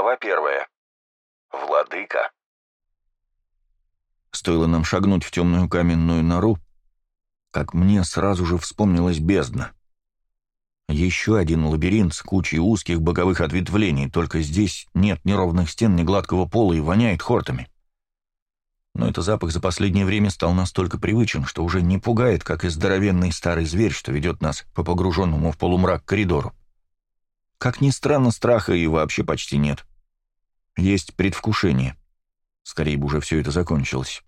Глава первая. Владыка. Стоило нам шагнуть в темную каменную нору, как мне сразу же вспомнилась бездна. Еще один лабиринт с кучей узких боковых ответвлений, только здесь нет ни ровных стен, ни гладкого пола и воняет хортами. Но этот запах за последнее время стал настолько привычен, что уже не пугает, как и здоровенный старый зверь, что ведет нас по погруженному в полумрак коридору. Как ни странно, страха и вообще почти нет. Есть предвкушение. Скорее бы уже все это закончилось.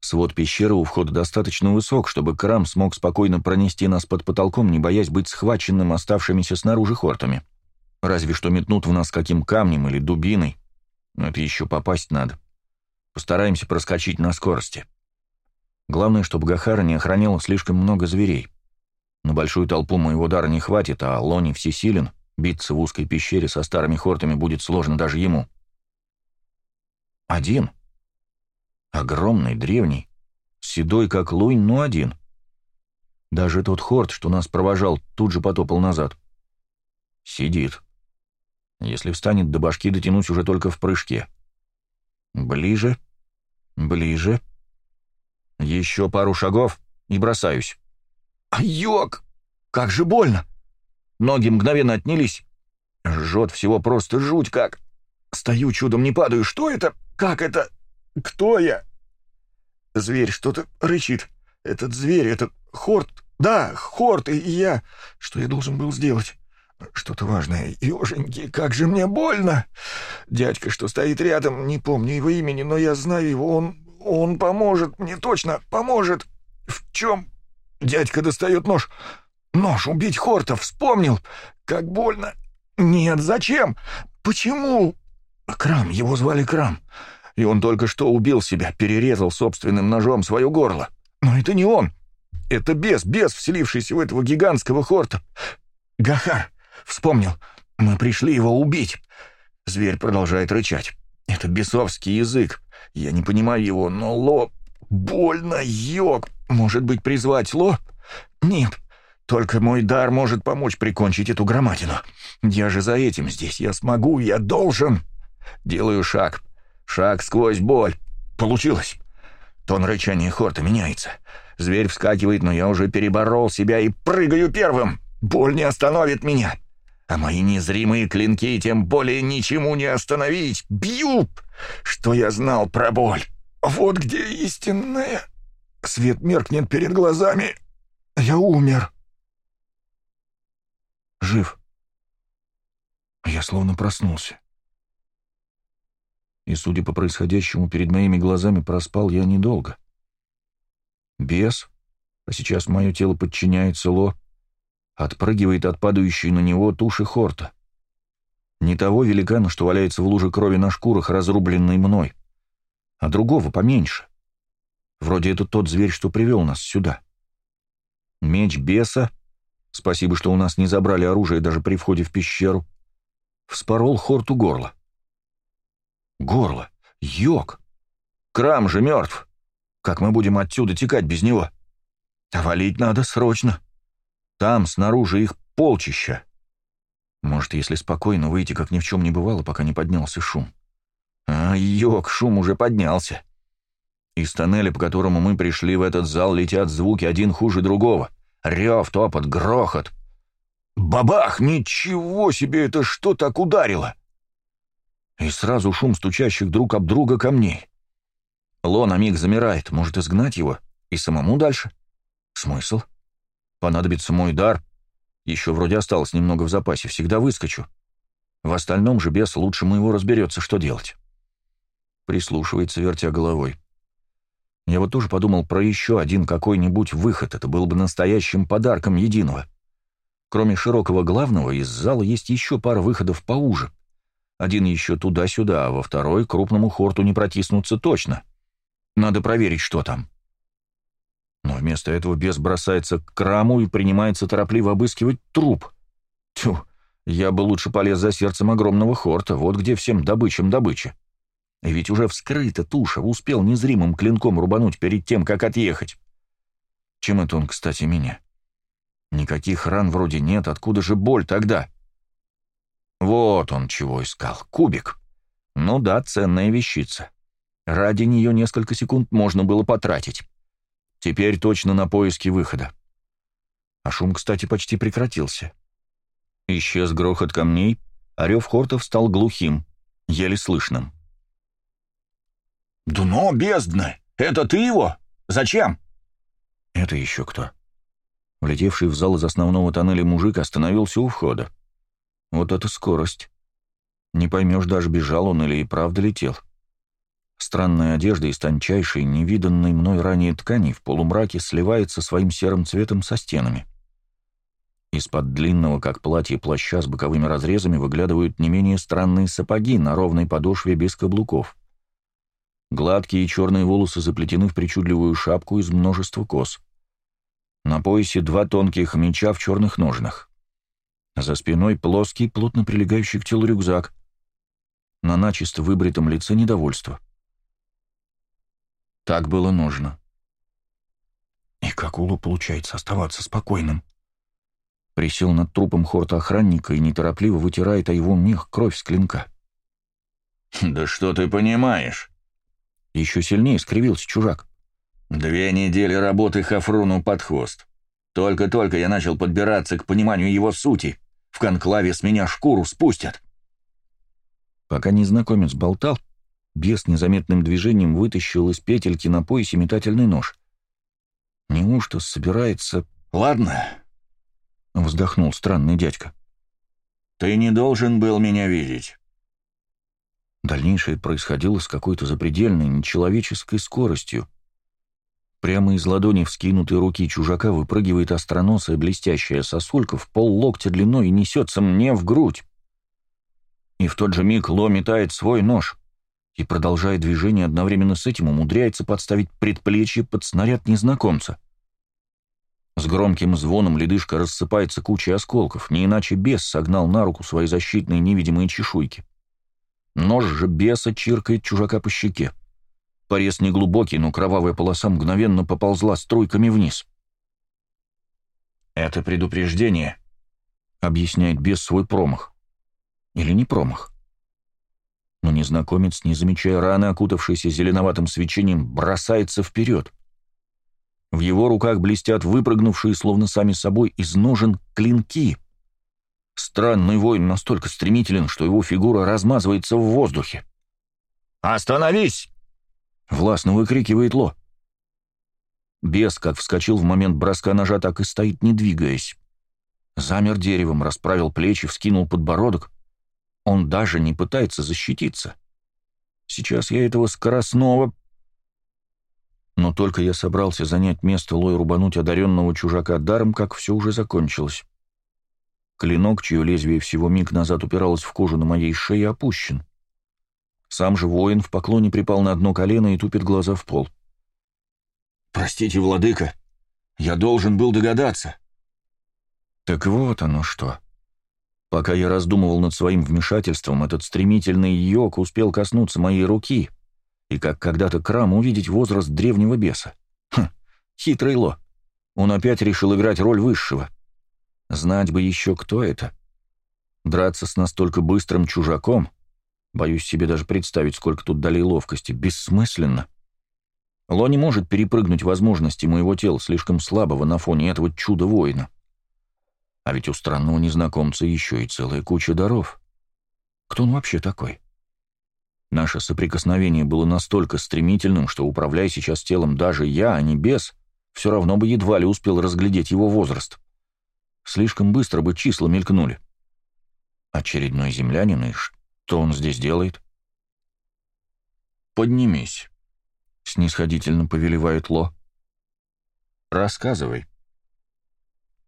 Свод пещеры у входа достаточно высок, чтобы Крам смог спокойно пронести нас под потолком, не боясь быть схваченным оставшимися снаружи хортами. Разве что метнут в нас каким камнем или дубиной. Но это еще попасть надо. Постараемся проскочить на скорости. Главное, чтобы Гахара не охраняла слишком много зверей. На большую толпу моего дара не хватит, а Лони всесилен. Биться в узкой пещере со старыми хортами будет сложно даже ему. Один. Огромный, древний, седой как лунь, но один. Даже тот хорт, что нас провожал, тут же потопал назад. Сидит. Если встанет, до башки дотянусь уже только в прыжке. Ближе, ближе. Еще пару шагов и бросаюсь. Йок! Как же больно! Ноги мгновенно отнялись. Жжет всего просто жуть как. Стою чудом, не падаю. Что это? Как это? Кто я? Зверь что-то рычит. Этот зверь, этот Хорт. Да, Хорт и я. Что я должен был сделать? Что-то важное. Ёженьки, как же мне больно! Дядька, что стоит рядом, не помню его имени, но я знаю его. Он... он поможет мне, точно, поможет. В чем? Дядька достает нож. Нож, убить Хорта, вспомнил. Как больно. Нет, зачем? Почему? Крам, его звали Крам и он только что убил себя, перерезал собственным ножом свое горло. Но это не он. Это бес, бес, вселившийся в этого гигантского хорта. Гахар, вспомнил, мы пришли его убить. Зверь продолжает рычать. Это бесовский язык. Я не понимаю его, но Ло... Больно, йог. Может быть, призвать Ло? Нет, только мой дар может помочь прикончить эту громадину. Я же за этим здесь. Я смогу, я должен. Делаю шаг. Шаг сквозь боль. Получилось. Тон рычания Хорта меняется. Зверь вскакивает, но я уже переборол себя и прыгаю первым. Боль не остановит меня. А мои незримые клинки тем более ничему не остановить. Бью! Что я знал про боль? Вот где истинная. Свет меркнет перед глазами. Я умер. Жив. Я словно проснулся. И, судя по происходящему перед моими глазами, проспал я недолго. Бес, а сейчас мое тело подчиняется Ло, отпрыгивает от падающей на него туши Хорта. Не того великана, что валяется в луже крови на шкурах, разрубленной мной, а другого поменьше. Вроде это тот зверь, что привел нас сюда. Меч беса, спасибо, что у нас не забрали оружие даже при входе в пещеру, вспорол Хорту горло. Горло. Йог. Крам же мертв. Как мы будем отсюда текать без него? А валить надо срочно. Там, снаружи, их полчища. Может, если спокойно выйти, как ни в чем не бывало, пока не поднялся шум. А, йог, шум уже поднялся. Из тоннеля, по которому мы пришли в этот зал, летят звуки один хуже другого. Рев, топот, грохот. Бабах! Ничего себе! Это что так ударило? и сразу шум стучащих друг об друга камней. Ло на миг замирает, может изгнать его и самому дальше? Смысл? Понадобится мой дар. Еще вроде осталось немного в запасе, всегда выскочу. В остальном же бес лучше моего разберется, что делать. Прислушивается, вертя головой. Я вот тоже подумал про еще один какой-нибудь выход, это был бы настоящим подарком единого. Кроме широкого главного, из зала есть еще пара выходов поуже. Один еще туда-сюда, а во второй крупному хорту не протиснуться точно. Надо проверить, что там. Но вместо этого бес бросается к краму и принимается торопливо обыскивать труп. Тьфу, я бы лучше полез за сердцем огромного хорта, вот где всем добычам добыча. Ведь уже вскрыта туша, успел незримым клинком рубануть перед тем, как отъехать. Чем это он, кстати, меня? Никаких ран вроде нет, откуда же боль тогда? Вот он чего искал. Кубик. Ну да, ценная вещица. Ради нее несколько секунд можно было потратить. Теперь точно на поиски выхода. А шум, кстати, почти прекратился. Исчез грохот камней, а хортов стал глухим, еле слышным. «Дно бездны! Это ты его? Зачем?» «Это еще кто?» Влетевший в зал из основного тоннеля мужик остановился у входа. Вот это скорость. Не поймешь, даже бежал он или и правда летел. Странная одежда из тончайшей, невиданной мной ранее ткани в полумраке сливается своим серым цветом со стенами. Из-под длинного, как платье, плаща с боковыми разрезами выглядывают не менее странные сапоги на ровной подошве без каблуков. Гладкие черные волосы заплетены в причудливую шапку из множества кос. На поясе два тонких меча в черных ножнах. За спиной плоский, плотно прилегающий к телу рюкзак. На начисто выбритом лице недовольство. Так было нужно. И как Улу получается оставаться спокойным? Присел над трупом хорта охранника и неторопливо вытирает о его мех кровь с клинка. «Да что ты понимаешь?» Еще сильнее скривился чужак. «Две недели работы Хафруну под хвост. Только-только я начал подбираться к пониманию его сути. В конклаве с меня шкуру спустят». Пока незнакомец болтал, бес незаметным движением вытащил из петельки на поясе метательный нож. Неужто собирается... «Ладно», — вздохнул странный дядька. «Ты не должен был меня видеть». Дальнейшее происходило с какой-то запредельной, нечеловеческой скоростью. Прямо из ладони вскинутой руки чужака выпрыгивает остроносая блестящая сосулька в пол локтя длиной и несется мне в грудь. И в тот же миг Ло метает свой нож и, продолжая движение, одновременно с этим умудряется подставить предплечье под снаряд незнакомца. С громким звоном ледышка рассыпается кучей осколков, не иначе бес согнал на руку свои защитные невидимые чешуйки. Нож же беса чиркает чужака по щеке. Порез неглубокий, но кровавая полоса мгновенно поползла струйками вниз. «Это предупреждение», — объясняет бес свой промах. Или не промах. Но незнакомец, не замечая раны, окутавшейся зеленоватым свечением, бросается вперед. В его руках блестят выпрыгнувшие, словно сами собой, из ножен клинки. Странный воин настолько стремителен, что его фигура размазывается в воздухе. «Остановись!» — властно выкрикивает Ло. Бес, как вскочил в момент броска ножа, так и стоит, не двигаясь. Замер деревом, расправил плечи, вскинул подбородок. Он даже не пытается защититься. Сейчас я этого скоростного... Но только я собрался занять место Лой рубануть одаренного чужака даром, как все уже закончилось. Клинок, чье лезвие всего миг назад упиралось в кожу на моей шее, опущен. Сам же воин в поклоне припал на одно колено и тупит глаза в пол. «Простите, владыка, я должен был догадаться». Так вот оно что. Пока я раздумывал над своим вмешательством, этот стремительный йог успел коснуться моей руки и, как когда-то Крам, увидеть возраст древнего беса. Хм, хитрый Ло. Он опять решил играть роль высшего. Знать бы еще, кто это. Драться с настолько быстрым чужаком, боюсь себе даже представить, сколько тут долей ловкости, бессмысленно. Ло не может перепрыгнуть возможности моего тела, слишком слабого на фоне этого чуда-воина. А ведь у странного незнакомца еще и целая куча даров. Кто он вообще такой? Наше соприкосновение было настолько стремительным, что, управляя сейчас телом даже я, а не бес, все равно бы едва ли успел разглядеть его возраст. Слишком быстро бы числа мелькнули. Очередной землянин, и что он здесь делает? «Поднимись», — снисходительно повелевает Ло. «Рассказывай».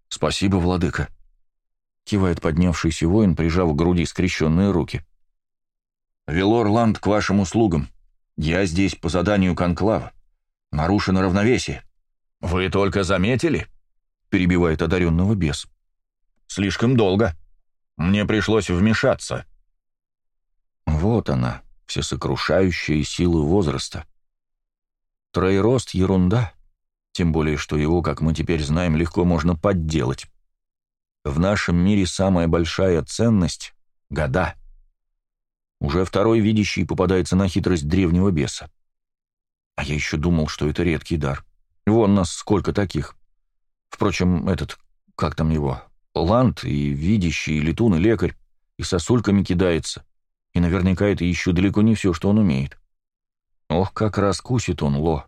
«Спасибо, владыка», — кивает поднявшийся воин, прижав к груди скрещенные руки. «Велорланд к вашим услугам. Я здесь по заданию конклава. Нарушено равновесие». «Вы только заметили?» — перебивает одаренного бес. «Слишком долго. Мне пришлось вмешаться». Вот она, всесокрушающая сила возраста. Троерост — ерунда. Тем более, что его, как мы теперь знаем, легко можно подделать. В нашем мире самая большая ценность Года. Уже второй видящий попадается на хитрость древнего беса. А я еще думал, что это редкий дар. Вон нас сколько таких. Впрочем, этот, как там его, Ланд и видящий, и летун, и лекарь, и сосульками кидается. И наверняка это еще далеко не все, что он умеет. Ох, как раскусит он, Ло.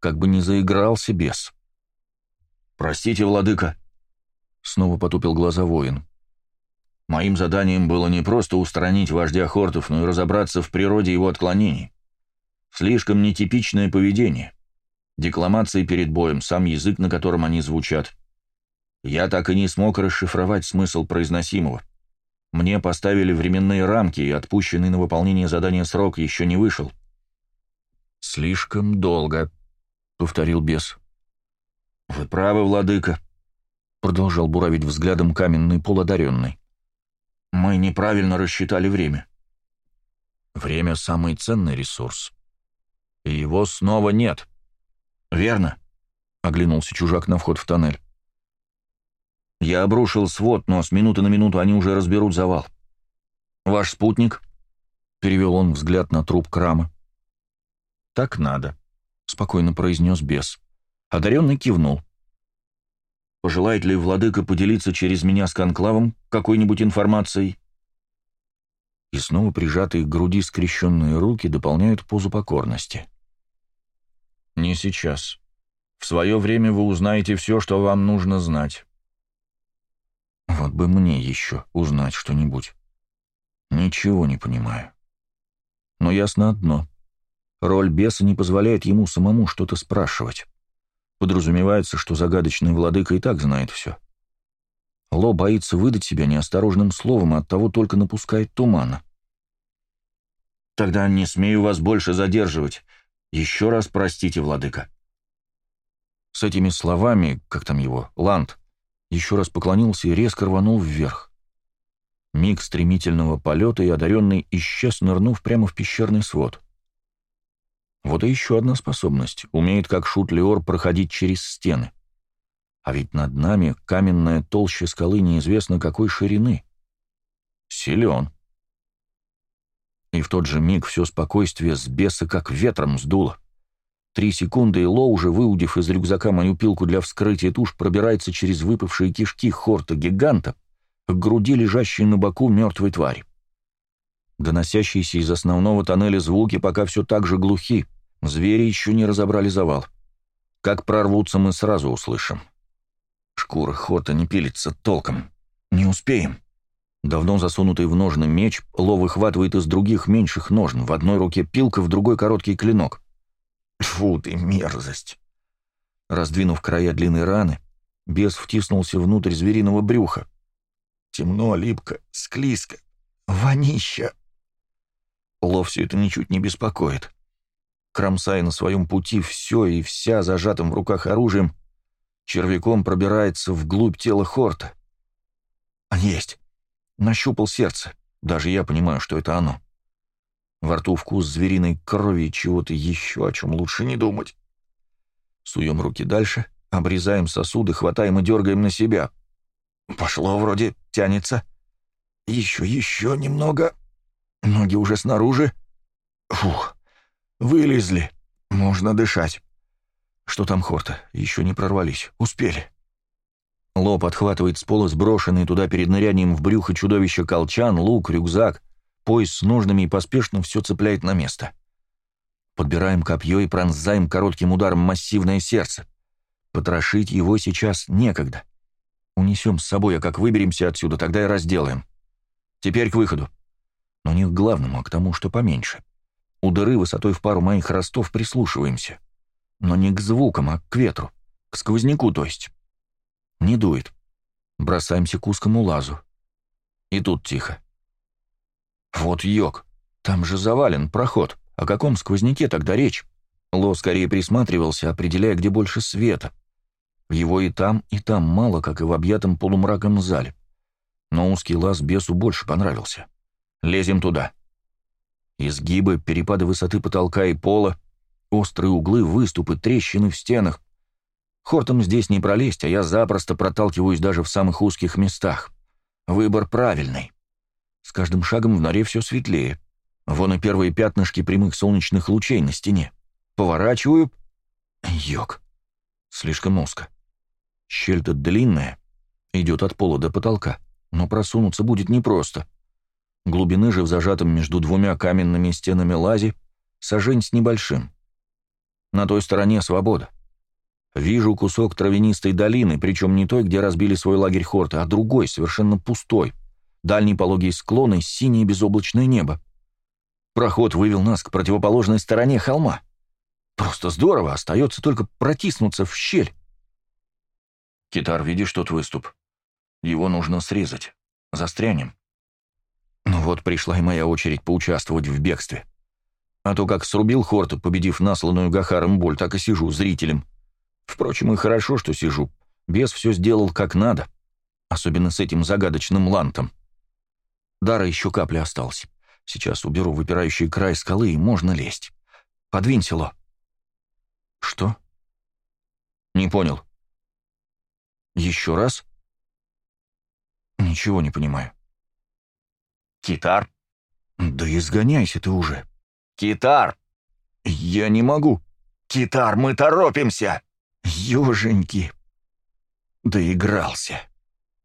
Как бы не заигрался бес. «Простите, владыка», — снова потупил глаза воин. «Моим заданием было не просто устранить вождя Хортов, но и разобраться в природе его отклонений. Слишком нетипичное поведение. Декламации перед боем, сам язык, на котором они звучат. Я так и не смог расшифровать смысл произносимого. Мне поставили временные рамки, и отпущенный на выполнение задания срок еще не вышел. «Слишком долго», — повторил бес. «Вы правы, владыка», — продолжал буравить взглядом каменный пол одаренный. «Мы неправильно рассчитали время». «Время — самый ценный ресурс. И его снова нет». «Верно», — оглянулся чужак на вход в тоннель. «Я обрушил свод, но с минуты на минуту они уже разберут завал. Ваш спутник?» — перевел он взгляд на труп крама. «Так надо», — спокойно произнес бес. Одаренный кивнул. «Пожелает ли владыка поделиться через меня с конклавом какой-нибудь информацией?» И снова прижатые к груди скрещенные руки дополняют позу покорности. «Не сейчас. В свое время вы узнаете все, что вам нужно знать». Вот бы мне еще узнать что-нибудь. Ничего не понимаю. Но ясно одно. Роль беса не позволяет ему самому что-то спрашивать. Подразумевается, что загадочный владыка и так знает все. Ло боится выдать себя неосторожным словом, и оттого только напускает тумана. «Тогда не смею вас больше задерживать. Еще раз простите, владыка». С этими словами, как там его, Ланд, еще раз поклонился и резко рванул вверх. Миг стремительного полета, и одаренный исчез, нырнув прямо в пещерный свод. Вот и еще одна способность. Умеет, как шут Леор, проходить через стены. А ведь над нами каменная толща скалы неизвестно какой ширины. Силен. И в тот же миг все спокойствие с беса как ветром сдуло. Три секунды, и Ло, уже выудив из рюкзака мою пилку для вскрытия туш, пробирается через выпавшие кишки хорта-гиганта к груди, лежащей на боку мертвой твари. Доносящиеся из основного тоннеля звуки пока все так же глухи. Звери еще не разобрали завал. Как прорвутся, мы сразу услышим. Шкура Хорта не пилится толком. Не успеем. Давно засунутый в ножны меч Ло выхватывает из других меньших ножн. В одной руке пилка, в другой короткий клинок. Фу ты, мерзость. Раздвинув края длинной раны, бес втиснулся внутрь звериного брюха. Темно, липко, склизко, вонища. Ло все это ничуть не беспокоит кромсая на своем пути все и вся зажатым в руках оружием, червяком пробирается вглубь тела Хорта. Есть. Нащупал сердце. Даже я понимаю, что это оно. Во рту вкус звериной крови и чего-то еще, о чем лучше не думать. Суем руки дальше, обрезаем сосуды, хватаем и дергаем на себя. Пошло вроде, тянется. Еще, еще немного. Ноги уже снаружи. Фух. Вылезли. Можно дышать. Что там Хорта? Еще не прорвались. Успели. Ло подхватывает с пола сброшенный туда перед нырянием в брюхо чудовища колчан, лук, рюкзак, пояс с ножными и поспешно все цепляет на место. Подбираем копье и пронзаем коротким ударом массивное сердце. Потрошить его сейчас некогда. Унесем с собой, а как выберемся отсюда, тогда и разделаем. Теперь к выходу. Но не к главному, а к тому, что поменьше. У дыры высотой в пару моих ростов прислушиваемся. Но не к звукам, а к ветру. К сквозняку, то есть. Не дует. Бросаемся к узкому лазу. И тут тихо. Вот йог. Там же завален проход. О каком сквозняке тогда речь? Ло скорее присматривался, определяя, где больше света. Его и там, и там мало, как и в объятом полумраком зале. Но узкий лаз бесу больше понравился. Лезем туда. Изгибы, перепады высоты потолка и пола, острые углы, выступы, трещины в стенах. Хортом здесь не пролезть, а я запросто проталкиваюсь даже в самых узких местах. Выбор правильный. С каждым шагом в норе все светлее. Вон и первые пятнышки прямых солнечных лучей на стене. Поворачиваю. Йог. Слишком узко. Щель-то длинная. Идет от пола до потолка. Но просунуться будет непросто. Глубины же в зажатом между двумя каменными стенами лази сажень с небольшим. На той стороне свобода. Вижу кусок травянистой долины, причем не той, где разбили свой лагерь хорты, а другой, совершенно пустой. Дальний пологий склон и синее безоблачное небо. Проход вывел нас к противоположной стороне холма. Просто здорово, остается только протиснуться в щель. Китар, видишь тот выступ? Его нужно срезать. Застрянем. Ну вот пришла и моя очередь поучаствовать в бегстве. А то как срубил Хорта, победив насланную Гахаром боль, так и сижу зрителем. Впрочем, и хорошо, что сижу. Бес все сделал как надо. Особенно с этим загадочным лантом. Дара еще капля осталась. Сейчас уберу выпирающий край скалы, и можно лезть. Подвинь село. Что? Не понял. Еще раз? Ничего не понимаю. Китар? Да изгоняйся ты уже. Китар! Я не могу. Китар, мы торопимся! Ёженьки! Доигрался.